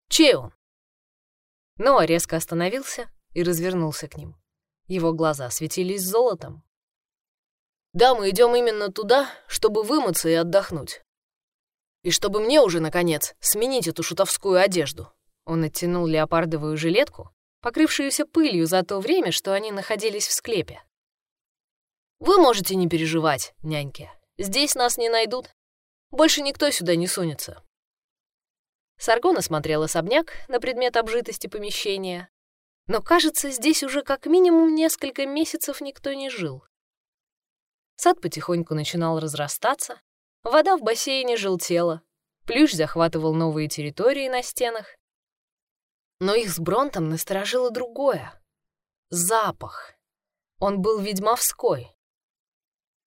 «Чей он?» Ноа резко остановился и развернулся к ним. Его глаза светились золотом. «Да, мы идем именно туда, чтобы вымыться и отдохнуть. И чтобы мне уже, наконец, сменить эту шутовскую одежду». Он оттянул леопардовую жилетку, покрывшуюся пылью за то время, что они находились в склепе. «Вы можете не переживать, няньки. Здесь нас не найдут. Больше никто сюда не сунется». Саргон осмотрел особняк на предмет обжитости помещения, но, кажется, здесь уже как минимум несколько месяцев никто не жил. Сад потихоньку начинал разрастаться, вода в бассейне желтела, плющ захватывал новые территории на стенах. Но их с Бронтом насторожило другое — запах. Он был ведьмовской.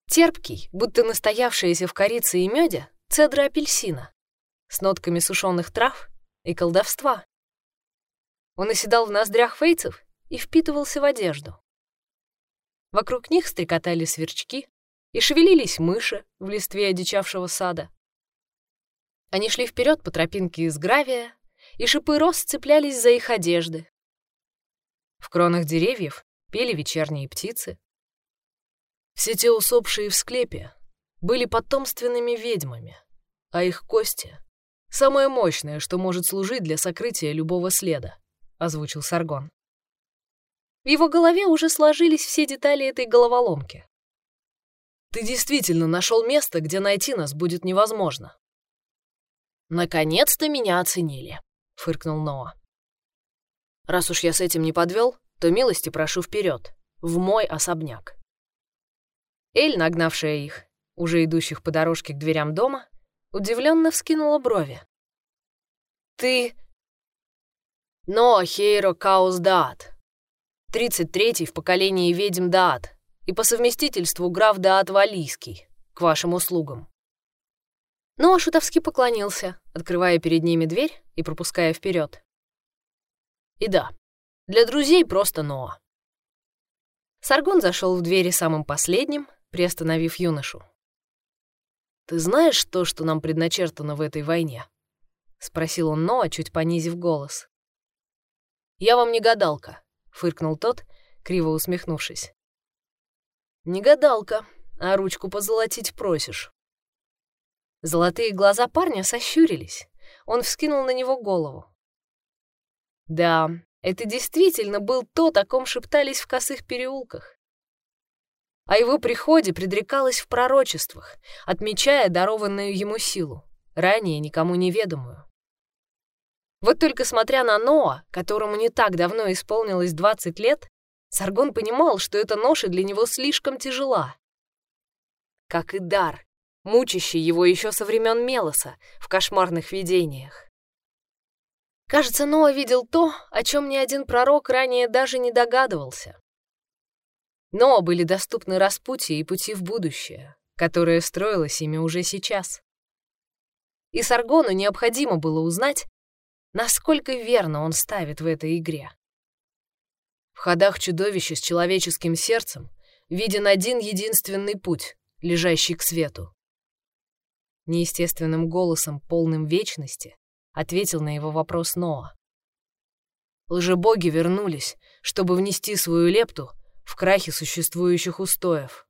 Терпкий, будто настоявшаяся в корице и меде, цедра апельсина, с нотками сушеных трав и колдовства. Он оседал в ноздрях фейцев и впитывался в одежду. Вокруг них стрекотали сверчки и шевелились мыши в листве одичавшего сада. Они шли вперед по тропинке из гравия, и шипы роз цеплялись за их одежды. В кронах деревьев пели вечерние птицы. Все те усопшие в склепе были потомственными ведьмами, а их кости — самое мощное, что может служить для сокрытия любого следа озвучил Саргон. В его голове уже сложились все детали этой головоломки. Ты действительно нашел место, где найти нас будет невозможно. Наконец-то меня оценили, фыркнул Ноа. Раз уж я с этим не подвел, то милости прошу вперед, в мой особняк. Эль, нагнавшая их, уже идущих по дорожке к дверям дома, удивленно вскинула брови. «Ты...» Но Хейро Каус Даат. 33-й в поколении ведьм Даат и по совместительству граф Даат Валийский. К вашим услугам. Но шутовски поклонился, открывая перед ними дверь и пропуская вперед. И да, для друзей просто Ноа. Саргон зашел в двери самым последним, приостановив юношу. «Ты знаешь то, что нам предначертано в этой войне?» — спросил он Ноа, чуть понизив голос. «Я вам не гадалка», — фыркнул тот, криво усмехнувшись. «Не гадалка, а ручку позолотить просишь». Золотые глаза парня сощурились. Он вскинул на него голову. Да, это действительно был тот, о ком шептались в косых переулках. О его приходе предрекалось в пророчествах, отмечая дарованную ему силу, ранее никому неведомую. Вот только смотря на Ноа, которому не так давно исполнилось 20 лет, Саргон понимал, что эта ноша для него слишком тяжела. Как и дар, мучащий его еще со времен Мелоса в кошмарных видениях. Кажется, Ноа видел то, о чем ни один пророк ранее даже не догадывался. Ноа были доступны распутье и пути в будущее, которое строилось ими уже сейчас. И Саргону необходимо было узнать, насколько верно он ставит в этой игре. В ходах чудовища с человеческим сердцем виден один единственный путь, лежащий к свету. Неестественным голосом, полным вечности, ответил на его вопрос Ноа. Лжебоги вернулись, чтобы внести свою лепту в крахи существующих устоев.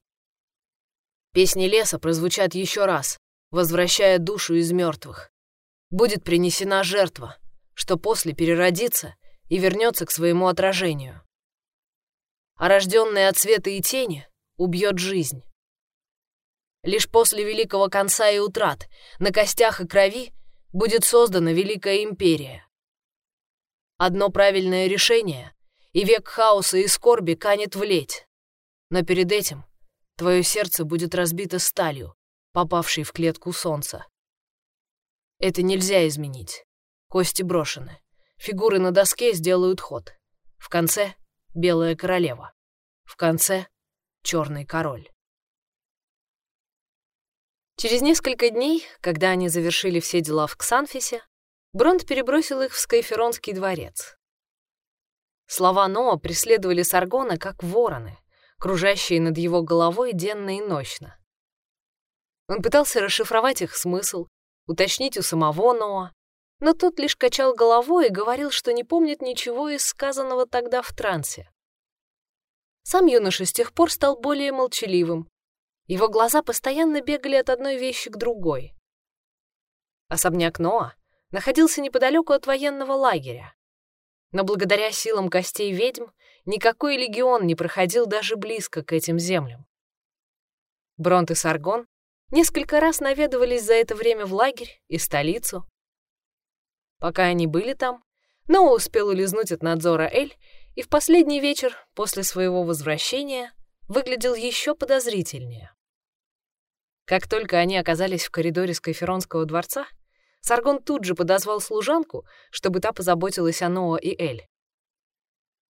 Песни леса прозвучат еще раз, возвращая душу из мертвых. Будет принесена жертва, что после переродится и вернется к своему отражению. А рожденный от света и тени убьет жизнь. Лишь после великого конца и утрат на костях и крови будет создана Великая Империя. Одно правильное решение, и век хаоса и скорби канет в ледь. Но перед этим твое сердце будет разбито сталью, попавшей в клетку солнца. Это нельзя изменить. Кости брошены. Фигуры на доске сделают ход. В конце — белая королева. В конце — черный король. Через несколько дней, когда они завершили все дела в Ксанфисе, Бронт перебросил их в Скайферонский дворец. Слова Ноа преследовали Саргона как вороны, кружащие над его головой денно и ночно. Он пытался расшифровать их смысл, уточнить у самого Ноа, но тот лишь качал головой и говорил, что не помнит ничего из сказанного тогда в трансе. Сам юноша с тех пор стал более молчаливым. Его глаза постоянно бегали от одной вещи к другой. Особняк Ноа находился неподалеку от военного лагеря. Но благодаря силам костей ведьм никакой легион не проходил даже близко к этим землям. Бронт и Саргон несколько раз наведывались за это время в лагерь и столицу. Пока они были там, Ноа успел улизнуть от надзора Эль и в последний вечер после своего возвращения выглядел еще подозрительнее. Как только они оказались в коридоре Скайферонского дворца, Саргон тут же подозвал служанку, чтобы та позаботилась о Ноа и Эль.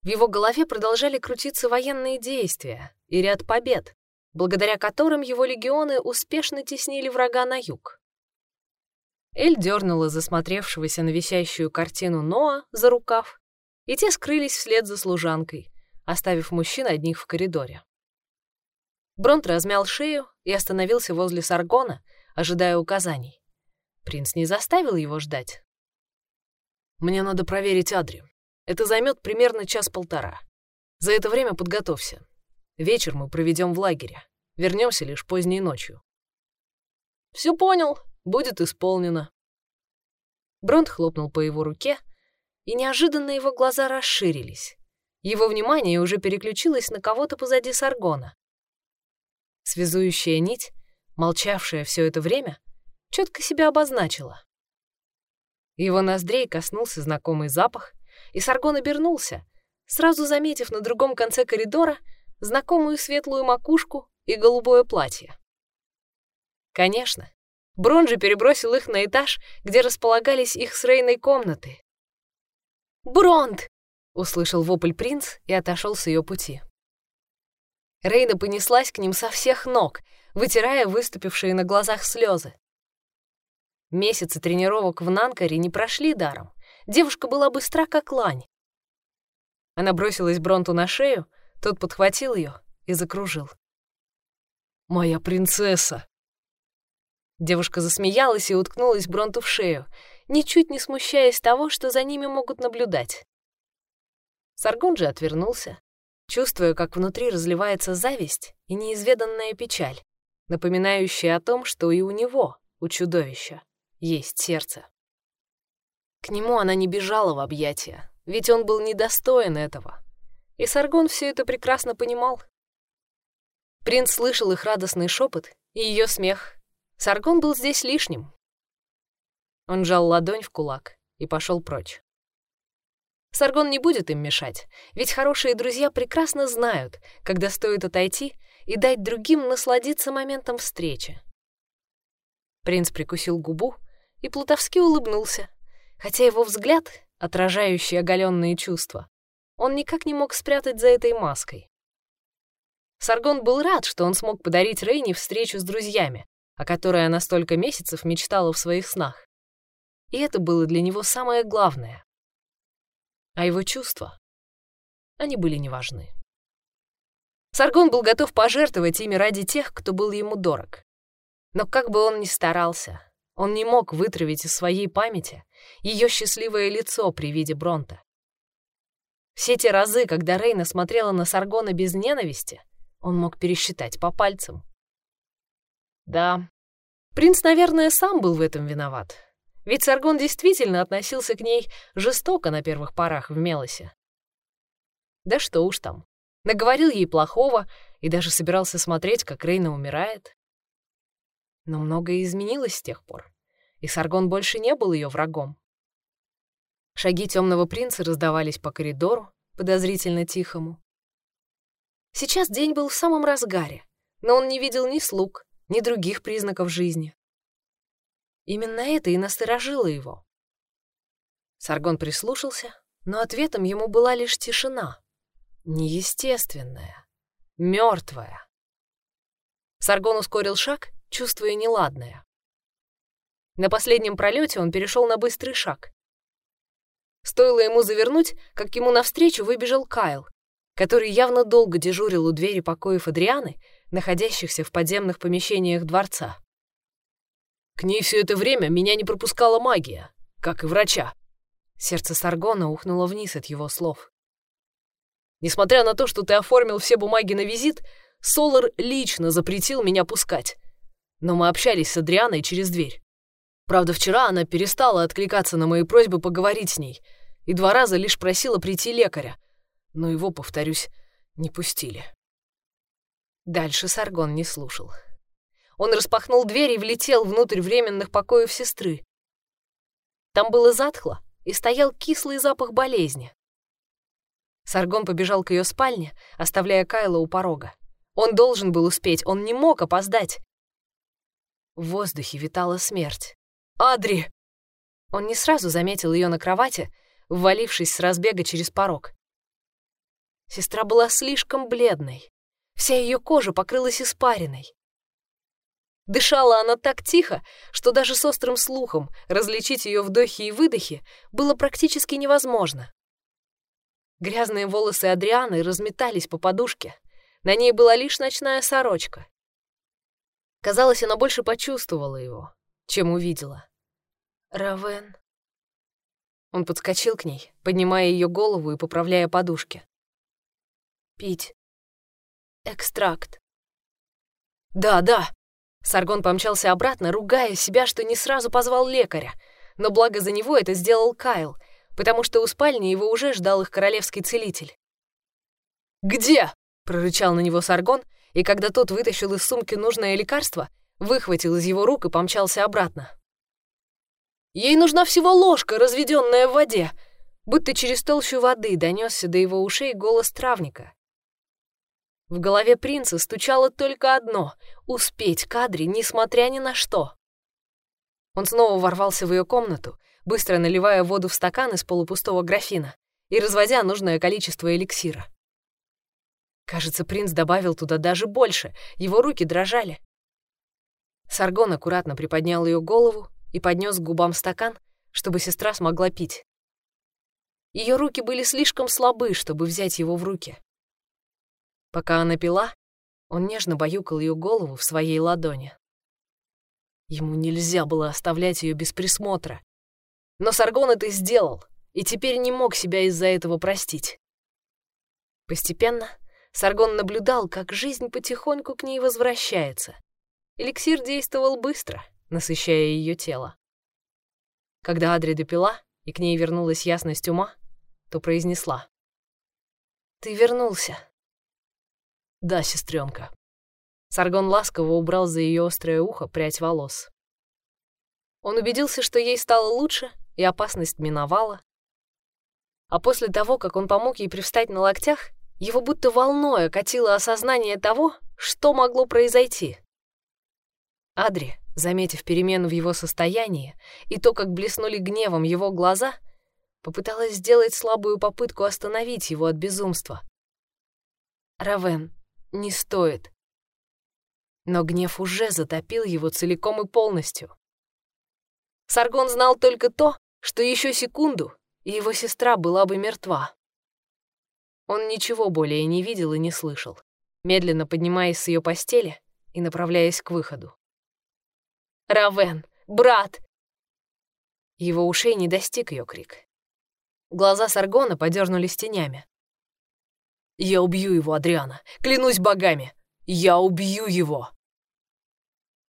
В его голове продолжали крутиться военные действия и ряд побед, благодаря которым его легионы успешно теснили врага на юг. Эль дернула засмотревшегося на висящую картину Ноа за рукав, и те скрылись вслед за служанкой, оставив мужчин одних в коридоре. Бронт размял шею и остановился возле Саргона, ожидая указаний. Принц не заставил его ждать. «Мне надо проверить Адри. Это займет примерно час-полтора. За это время подготовься. Вечер мы проведем в лагере. Вернемся лишь поздней ночью». «Все понял. Будет исполнено». Бронт хлопнул по его руке, и неожиданно его глаза расширились. Его внимание уже переключилось на кого-то позади Саргона. Связующая нить, молчавшая все это время, — четко себя обозначила. Его ноздрей коснулся знакомый запах, и Саргон обернулся, сразу заметив на другом конце коридора знакомую светлую макушку и голубое платье. Конечно, Бронжи перебросил их на этаж, где располагались их с Рейной комнаты. «Бронт!» — услышал вопль принц и отошел с ее пути. Рейна понеслась к ним со всех ног, вытирая выступившие на глазах слезы. Месяцы тренировок в Нанкаре не прошли даром. Девушка была быстра, как лань. Она бросилась Бронту на шею, тот подхватил ее и закружил. «Моя принцесса!» Девушка засмеялась и уткнулась Бронту в шею, ничуть не смущаясь того, что за ними могут наблюдать. Саргон же отвернулся, чувствуя, как внутри разливается зависть и неизведанная печаль, напоминающая о том, что и у него, у чудовища, есть сердце. К нему она не бежала в объятия, ведь он был недостоин этого. И Саргон все это прекрасно понимал. Принц слышал их радостный шепот и ее смех. Саргон был здесь лишним. Он жал ладонь в кулак и пошел прочь. Саргон не будет им мешать, ведь хорошие друзья прекрасно знают, когда стоит отойти и дать другим насладиться моментом встречи. Принц прикусил губу, и Плутовски улыбнулся, хотя его взгляд, отражающий оголенные чувства, он никак не мог спрятать за этой маской. Саргон был рад, что он смог подарить Рейни встречу с друзьями, о которой она столько месяцев мечтала в своих снах. И это было для него самое главное. А его чувства, они были неважны. Саргон был готов пожертвовать ими ради тех, кто был ему дорог. Но как бы он ни старался, он не мог вытравить из своей памяти ее счастливое лицо при виде Бронта. Все те разы, когда Рейна смотрела на Саргона без ненависти, он мог пересчитать по пальцам. Да, принц, наверное, сам был в этом виноват. Ведь Саргон действительно относился к ней жестоко на первых порах в Мелосе. Да что уж там. Наговорил ей плохого и даже собирался смотреть, как Рейна умирает. Но многое изменилось с тех пор, и Саргон больше не был ее врагом. Шаги темного принца раздавались по коридору, подозрительно тихому. Сейчас день был в самом разгаре, но он не видел ни слуг, ни других признаков жизни. Именно это и насторожило его. Саргон прислушался, но ответом ему была лишь тишина. Неестественная, мертвая. Саргон ускорил шаг чувствуя неладное. На последнем пролете он перешел на быстрый шаг. Стоило ему завернуть, как ему навстречу выбежал Кайл, который явно долго дежурил у двери покоев Адрианы, находящихся в подземных помещениях дворца. К ней все это время меня не пропускала магия, как и врача. Сердце Саргона ухнуло вниз от его слов. Несмотря на то, что ты оформил все бумаги на визит, Солар лично запретил меня пускать. Но мы общались с Адрианой через дверь. Правда, вчера она перестала откликаться на мои просьбы поговорить с ней и два раза лишь просила прийти лекаря, но его, повторюсь, не пустили. Дальше Саргон не слушал. Он распахнул дверь и влетел внутрь временных покоев сестры. Там было затхло и стоял кислый запах болезни. Саргон побежал к ее спальне, оставляя Кайла у порога. Он должен был успеть, он не мог опоздать. В воздухе витала смерть. «Адри!» Он не сразу заметил ее на кровати, ввалившись с разбега через порог. Сестра была слишком бледной. Вся ее кожа покрылась испариной. Дышала она так тихо, что даже с острым слухом различить ее вдохи и выдохи было практически невозможно. Грязные волосы Адрианы разметались по подушке. На ней была лишь ночная сорочка. Казалось, она больше почувствовала его, чем увидела. «Равен...» Он подскочил к ней, поднимая ее голову и поправляя подушки. «Пить. Экстракт». «Да, да!» Саргон помчался обратно, ругая себя, что не сразу позвал лекаря. Но благо за него это сделал Кайл, потому что у спальни его уже ждал их королевский целитель. «Где?» — прорычал на него Саргон, и когда тот вытащил из сумки нужное лекарство, выхватил из его рук и помчался обратно. «Ей нужна всего ложка, разведенная в воде!» Будто через толщу воды донесся до его ушей голос травника. В голове принца стучало только одно — успеть кадре, несмотря ни на что. Он снова ворвался в ее комнату, быстро наливая воду в стакан из полупустого графина и разводя нужное количество эликсира. Кажется, принц добавил туда даже больше, его руки дрожали. Саргон аккуратно приподнял ее голову и поднес к губам стакан, чтобы сестра смогла пить. Ее руки были слишком слабы, чтобы взять его в руки. Пока она пила, он нежно баюкал ее голову в своей ладони. Ему нельзя было оставлять ее без присмотра. Но Саргон это сделал, и теперь не мог себя из-за этого простить. Постепенно Саргон наблюдал, как жизнь потихоньку к ней возвращается. Эликсир действовал быстро, насыщая ее тело. Когда Адри допила, и к ней вернулась ясность ума, то произнесла. «Ты вернулся». «Да, сестренка». Саргон ласково убрал за ее острое ухо прядь волос. Он убедился, что ей стало лучше, и опасность миновала. А после того, как он помог ей привстать на локтях, его будто волной окатило осознание того, что могло произойти. Адри, заметив перемену в его состоянии и то, как блеснули гневом его глаза, попыталась сделать слабую попытку остановить его от безумства. «Равен, не стоит». Но гнев уже затопил его целиком и полностью. Саргон знал только то, что еще секунду, и его сестра была бы мертва. Он ничего более не видел и не слышал, медленно поднимаясь с ее постели и направляясь к выходу. «Равен! Брат!» Его ушей не достиг ее крик. Глаза Саргона подернулись тенями. «Я убью его, Адриана! Клянусь богами! Я убью его!»